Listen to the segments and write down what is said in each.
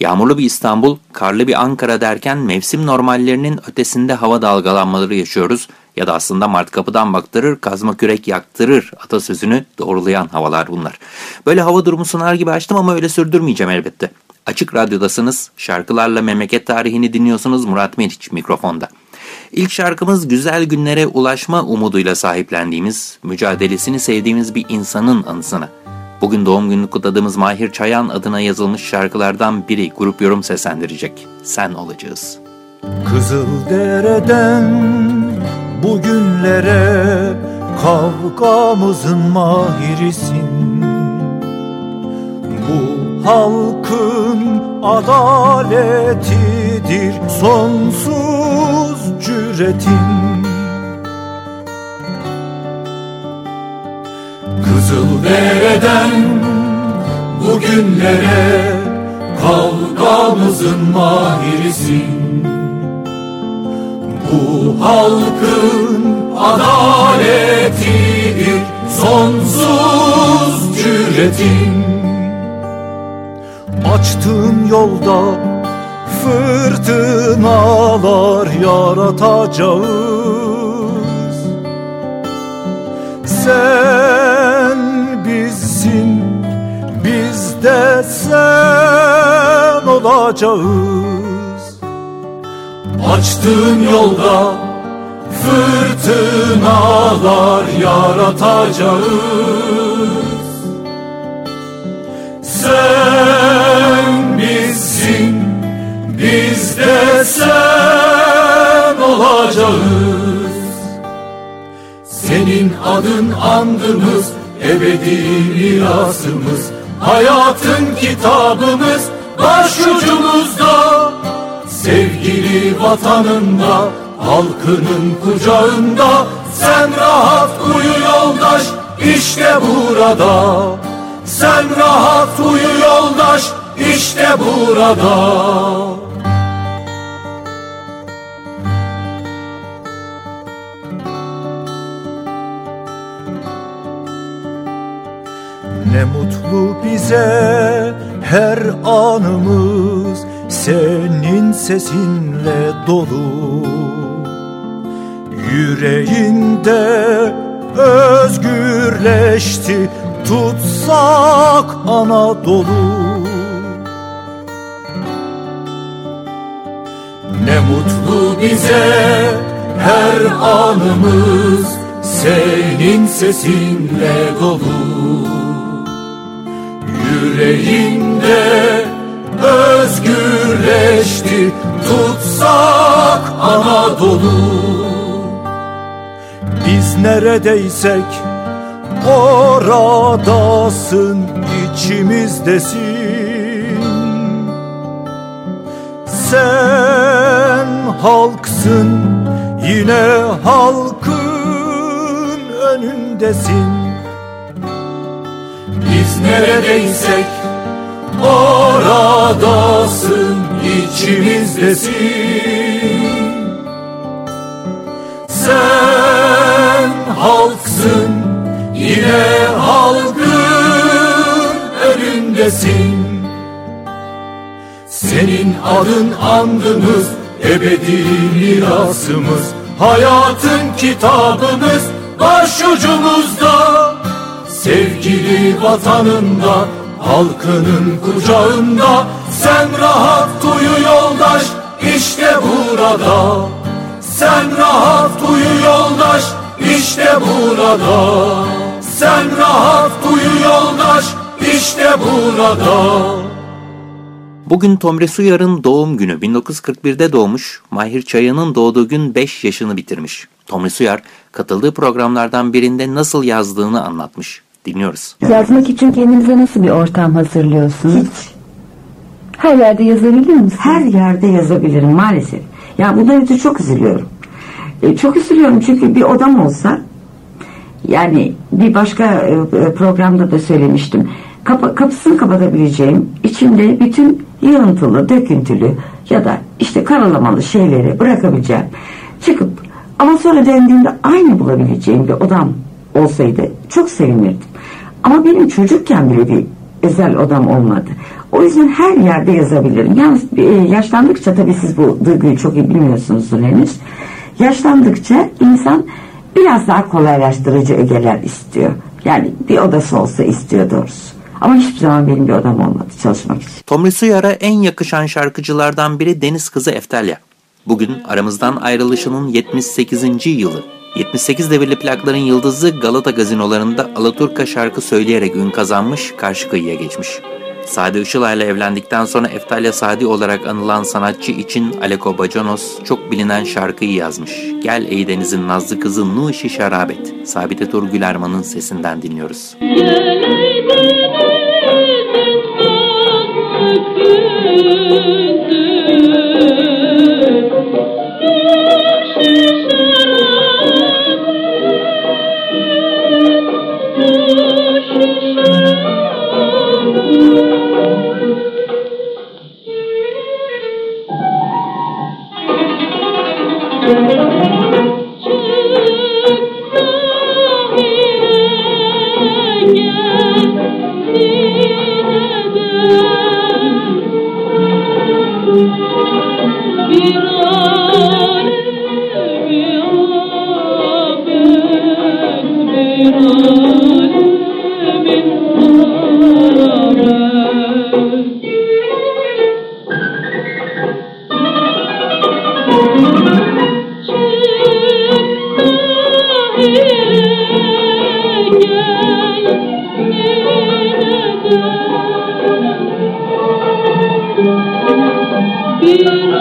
Yağmurlu bir İstanbul, karlı bir Ankara derken mevsim normallerinin ötesinde hava dalgalanmaları yaşıyoruz. Ya da aslında Mart kapıdan baktırır, kazma kürek yaktırır atasözünü doğrulayan havalar bunlar. Böyle hava durumu sunar gibi açtım ama öyle sürdürmeyeceğim elbette. Açık Radyo'dasınız, şarkılarla memleket tarihini dinliyorsunuz Murat Meriç mikrofonda. İlk şarkımız güzel günlere ulaşma umuduyla sahiplendiğimiz, mücadelesini sevdiğimiz bir insanın anısına. Bugün doğum gününü kutladığımız Mahir Çayan adına yazılmış şarkılardan biri grup yorum seslendirecek. Sen olacağız. Kızıldere'den bugünlere kavgamızın mahirisin Bu halkın adaletidir sonsuz cüretin Kızıldere'den bugünlere kavgamızın mahirisin Bu halkın adaletidir sonsuz cüretin Açtığın yolda fırtınalar yaratacağız. Sen de sen olacağız. Açtığın yolda fırtınalar yaratacağız. Sen bizsin biz de sen olacağız. Senin adın andımız ebedi mirasımız Hayatın kitabımız başucumuzda. Sevgili vatanında halkının kucağında. Sen rahat uyu yoldaş işte burada. Sen rahat uyu yoldaş işte burada Ne mutlu bize her anımız senin sesinle dolu. Yüreğinde özgürleşti tutsak Anadolu. Ne mutlu bize her anımız senin sesinle dolu Yüreğinde özgürleşti. Tutsak Anadolu. Biz neredeysek oradasın içimizdesin. Sen halksın yine halkın önündesin Biz neredeysek oradasın içimizdesin. Sen halksın yine halkın önündesin. Senin adın andımız ebedi mirasımız Hayatın kitabımız başucumuzda Sevgili vatanında halkının kucağında Sen rahat uyu yoldaş işte burada Sen rahat uyu yoldaş işte burada Sen rahat uyu yoldaş işte burada Bugün Tomris Suyar'ın doğum günü 1941'de doğmuş, Mahir Çayan'ın doğduğu gün 5 yaşını bitirmiş. Tomris Suyar katıldığı programlardan birinde nasıl yazdığını anlatmış. Dinliyoruz. Yazmak için kendinize nasıl bir ortam hazırlıyorsunuz? Hiç. Her yerde yazabilir misin? Her yerde yazabilirim maalesef. Ya bundan ötürü çok üzülüyorum. E, çok üzülüyorum çünkü bir odam olsa yani bir başka e, e, programda da söylemiştim. Kapa, kapısını kapatabileceğim, içinde bütün yığıntılı, döküntülü ya da işte karalamalı şeyleri bırakabileceğim. Çıkıp ama sonra döndüğümde aynı bulabileceğim bir odam olsaydı çok sevinirdim. Ama benim çocukken bile bir özel odam olmadı. O yüzden her yerde yazabilirim. Yalnız e, yaşlandıkça tabii siz bu duyguyu çok iyi bilmiyorsunuzdur henüz. Yaşlandıkça insan biraz daha kolaylaştırıcı ögeler istiyor. Yani bir odası olsa istiyor doğrusu. Ama hiçbir zaman benim bir odam olmadı çalışmak için. Tomris Suyar'a en yakışan şarkıcılardan biri Deniz Kızı Eftelya. Bugün aramızdan ayrılışının 78. yılı. 78 devirli plakların yıldızı Galata gazinolarında Alaturka şarkı söyleyerek ün kazanmış, karşı kıyıya geçmiş. Sadi Işılay'la evlendikten sonra Eftalya Sadi olarak anılan sanatçı için Aleko Bacanos çok bilinen şarkıyı yazmış. Gel ey denizin nazlı kızı Nuşi Şarabet. Sabite Tur Gülerman'ın sesinden dinliyoruz. Gel ey denizin nazlı kızı Biar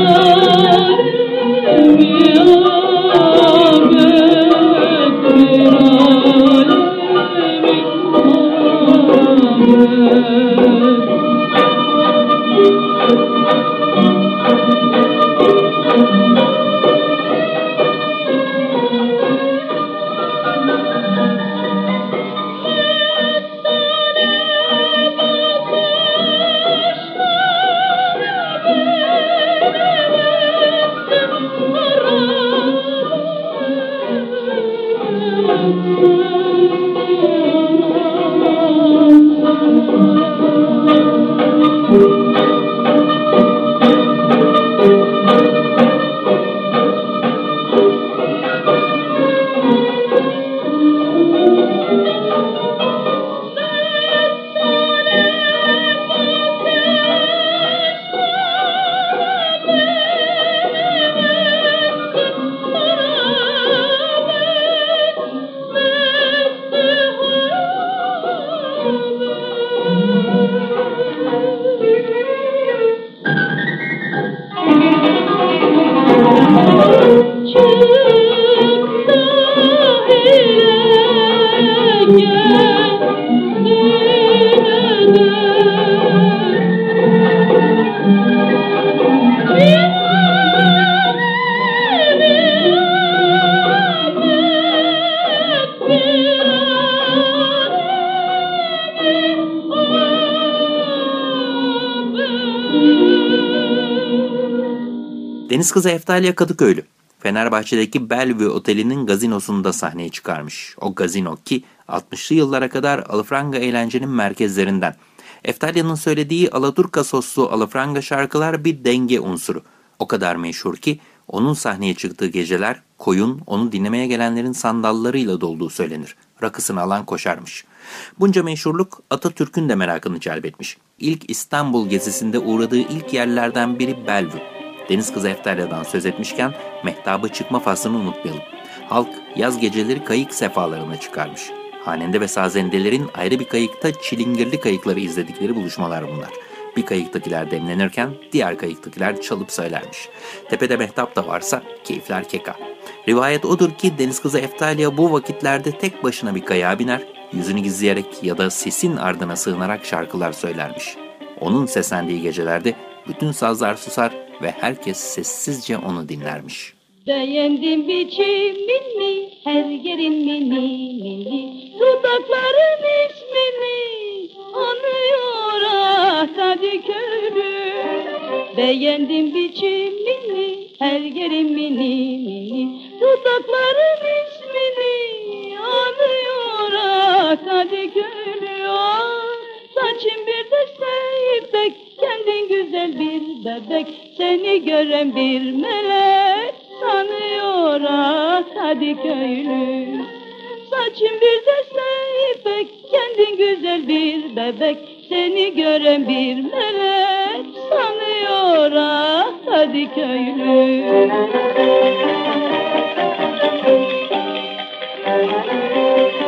Deniz kızı Eftalya Kadıköylü. Fenerbahçe'deki Bellevue Oteli'nin gazinosunda sahneye çıkarmış. O gazino ki 60'lı yıllara kadar alafranga eğlencenin merkezlerinden. Eftalya'nın söylediği Alaturka soslu alafranga şarkılar bir denge unsuru. O kadar meşhur ki onun sahneye çıktığı geceler koyun onu dinlemeye gelenlerin sandallarıyla dolduğu söylenir. Rakısını alan koşarmış. Bunca meşhurluk Atatürk'ün de merakını celbetmiş. İlk İstanbul gezisinde uğradığı ilk yerlerden biri Bellevue. Deniz Kızı Eftalya'dan söz etmişken mehtabı çıkma faslını unutmayalım. Halk yaz geceleri kayık sefalarına çıkarmış. Hanende ve sazendelerin ayrı bir kayıkta çilingirli kayıkları izledikleri buluşmalar bunlar. Bir kayıktakiler demlenirken diğer kayıktakiler çalıp söylermiş. Tepede mehtap da varsa keyifler keka. Rivayet odur ki Deniz Kızı Eftalya bu vakitlerde tek başına bir kayağa biner, yüzünü gizleyerek ya da sesin ardına sığınarak şarkılar söylermiş. Onun seslendiği gecelerde Bütün sazlar susar ve herkes sessizce onu dinlermiş. Beğendim biçimini, her yerin mini mini, dudakların ismini anıyor ah Kadıköylü. Beğendim biçimini, her yerin mini mini, dudakların ismini anıyor ah Kadıköylü. Ah, saçın bir de ipek, kendin güzel bir bebek, seni gören bir melek sanıyor ah Kadıköylü. Saçın bir de ipek, kendin güzel bir bebek, seni gören bir melek sanıyor ah Kadıköylü. Usandım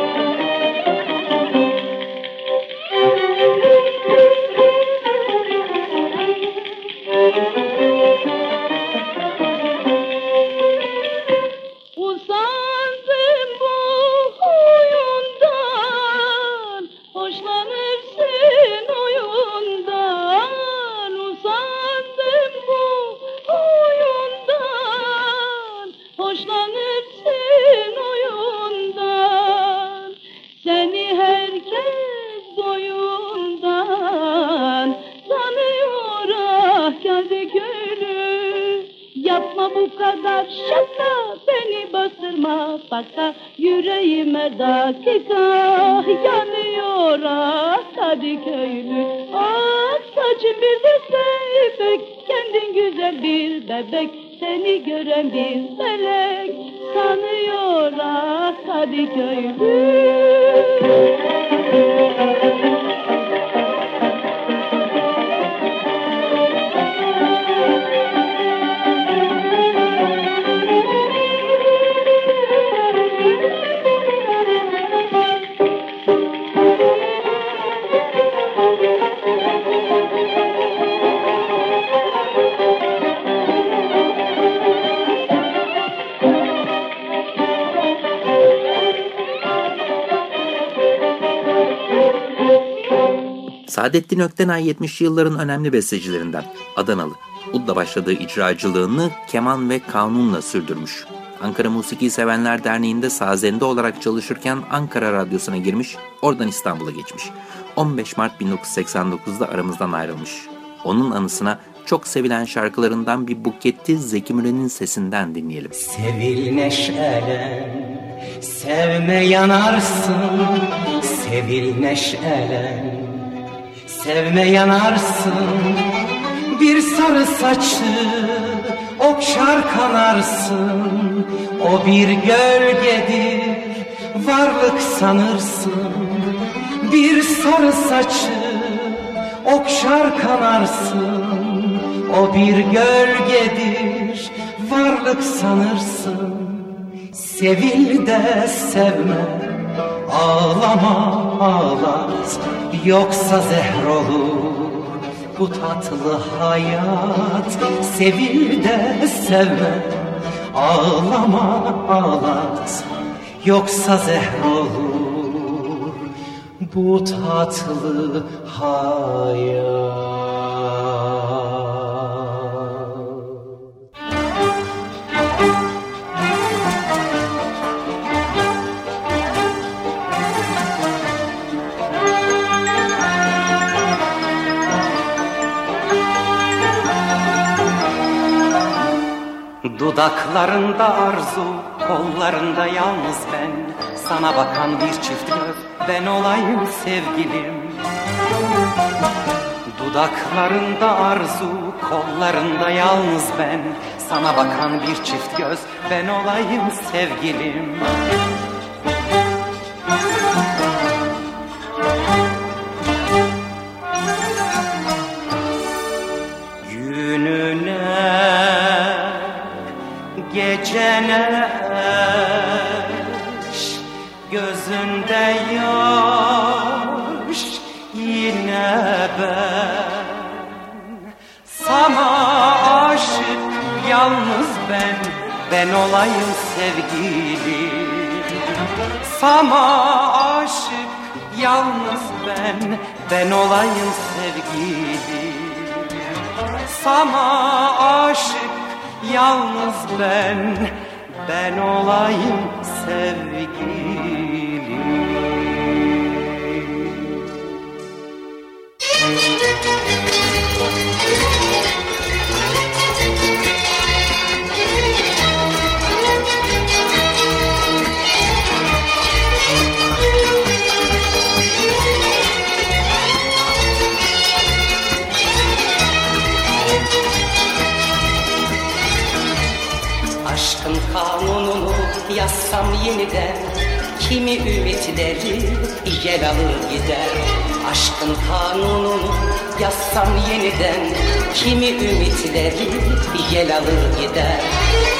ah Kadıköylü ah de ipek kendin güzel bir bebek. Seni gören bir melek sanıyor ah Kadıköylü Saadettin Öktenay 70'li yılların önemli bestecilerinden. Adanalı. Udla başladığı icracılığını keman ve kanunla sürdürmüş. Ankara Musiki Sevenler Derneği'nde sazende olarak çalışırken Ankara Radyosu'na girmiş, oradan İstanbul'a geçmiş. 15 Mart 1989'da aramızdan ayrılmış. Onun anısına çok sevilen şarkılarından bir buketti Zeki Müren'in sesinden dinleyelim. Sevil neşelen, sevme yanarsın, sevil neşelen, sevme yanarsın. Bir sarı saçı okşar kanarsın, o bir gölgedir, varlık sanırsın. Bir sarı saçı okşar kanarsın, o bir gölgedir, varlık sanırsın. Sevil de sevme, ağlama ağlat, yoksa zehr olur bu tatlı hayat. Sevil de sevme, ağlama ağlat, yoksa zehr olur bu tatlı hayat. Dudaklarında arzu, kollarında yalnız ben. Sana bakan bir çift göz, ben olayım sevgilim. Dudaklarında arzu, kollarında yalnız ben. Sana bakan bir çift göz, ben olayım sevgilim Gözünde yaş yine ben. Sana aşık yalnız ben Ben olayım sevgilim. Sana aşık yalnız ben Ben olayım sevgilim. Sana aşık yalnız ben ben olayım sevgilim Aşkın kanununu yazsam yeniden Kimi ümitleri yel alır gider Aşkın kanununu yazsam yeniden Kimi ümitleri yel alır gider.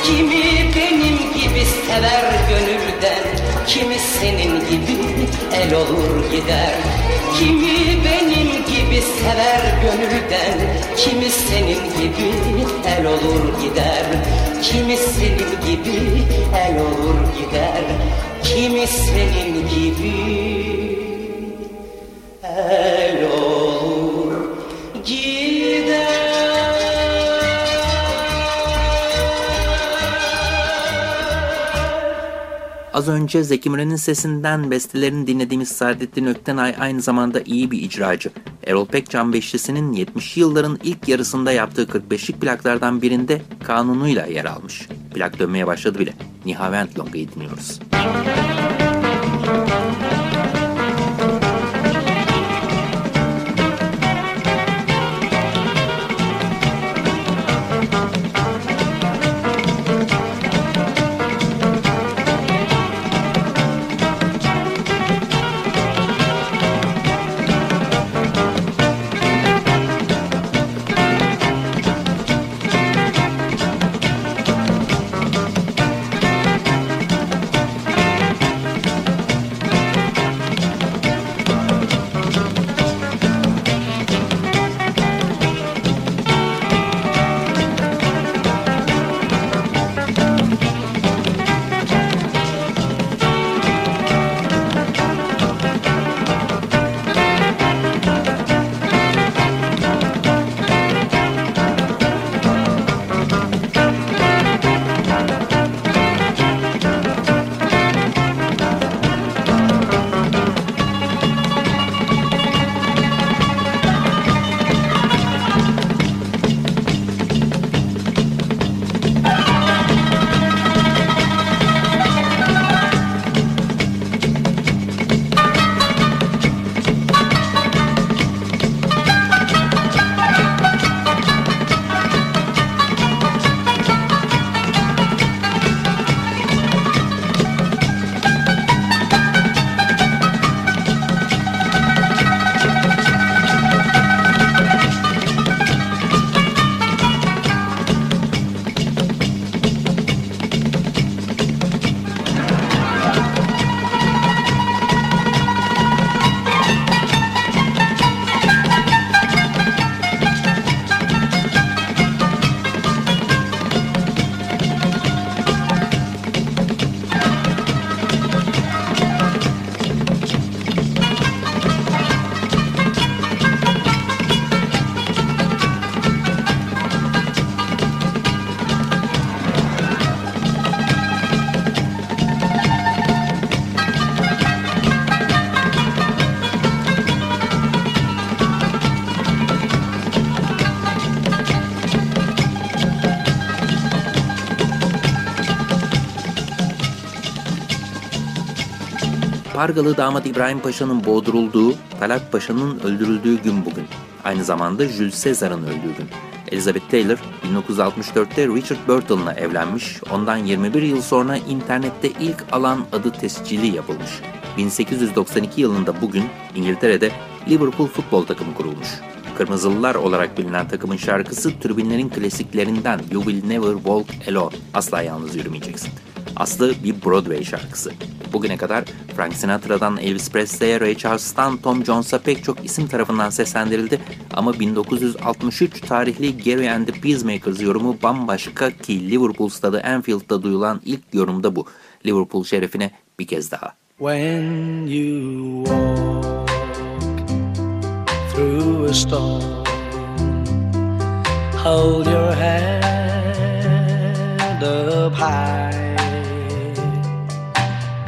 Kimi benim gibi sever gönülden Kimi senin gibi el olur gider. Kimi benim gibi sever gönülden Kimi senin gibi el olur gider. Kimi senin gibi el olur gider Kimi senin gibi Az önce Zeki Müren'in sesinden bestelerini dinlediğimiz Saadettin Öktenay aynı zamanda iyi bir icracı. Erol Pekcan Beşlisi'nin 70'li yılların ilk yarısında yaptığı 45'lik plaklardan birinde kanunuyla yer almış. Plak dönmeye başladı bile. Nihavent Longa'yı dinliyoruz. Pargalı damat İbrahim Paşa'nın boğdurulduğu, Talat Paşa'nın öldürüldüğü gün bugün. Aynı zamanda Jules Caesar'ın öldüğü gün. Elizabeth Taylor 1964'te Richard Burton'la evlenmiş, ondan 21 yıl sonra internette ilk alan adı tescili yapılmış. 1892 yılında bugün İngiltere'de Liverpool futbol takımı kurulmuş. Kırmızılılar olarak bilinen takımın şarkısı tribünlerin klasiklerinden You Will Never Walk Alone, asla yalnız yürümeyeceksin. Aslı bir Broadway şarkısı. Bugüne kadar Frank Sinatra'dan Elvis Presley'e, Ray Charles'tan Tom Jones'a pek çok isim tarafından seslendirildi ama 1963 tarihli Gary and the Peacemakers yorumu bambaşka ki Liverpool stadı Anfield'da duyulan ilk yorumda bu. Liverpool şerefine bir kez daha. When you walk through a storm, hold your head up high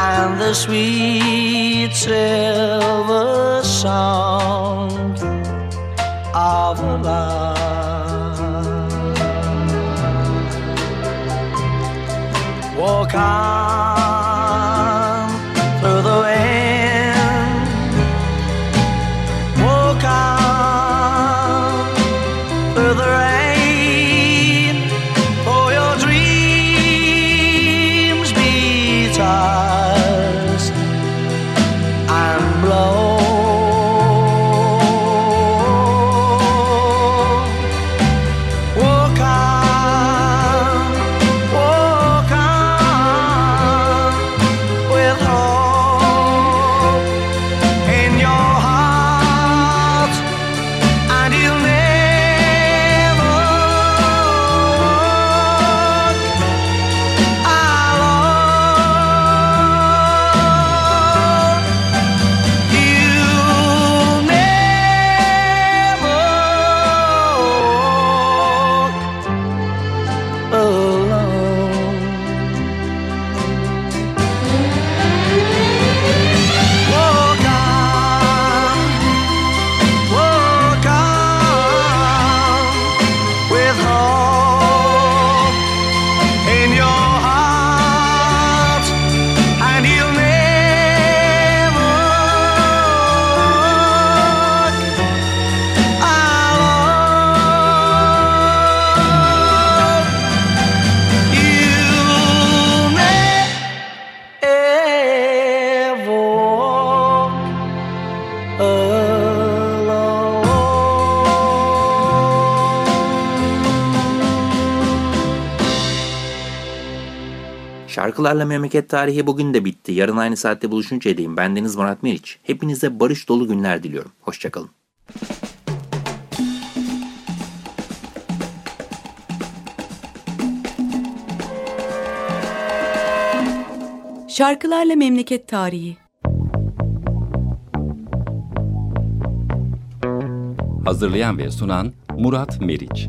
and the sweet silver song of love. Walk on Şarkılarla Memleket Tarihi bugün de bitti. Yarın aynı saatte buluşunca edeyim. Bendeniz Murat Meriç. Hepinize barış dolu günler diliyorum. Hoşçakalın. Şarkılarla Memleket Tarihi Hazırlayan ve sunan Murat Meriç.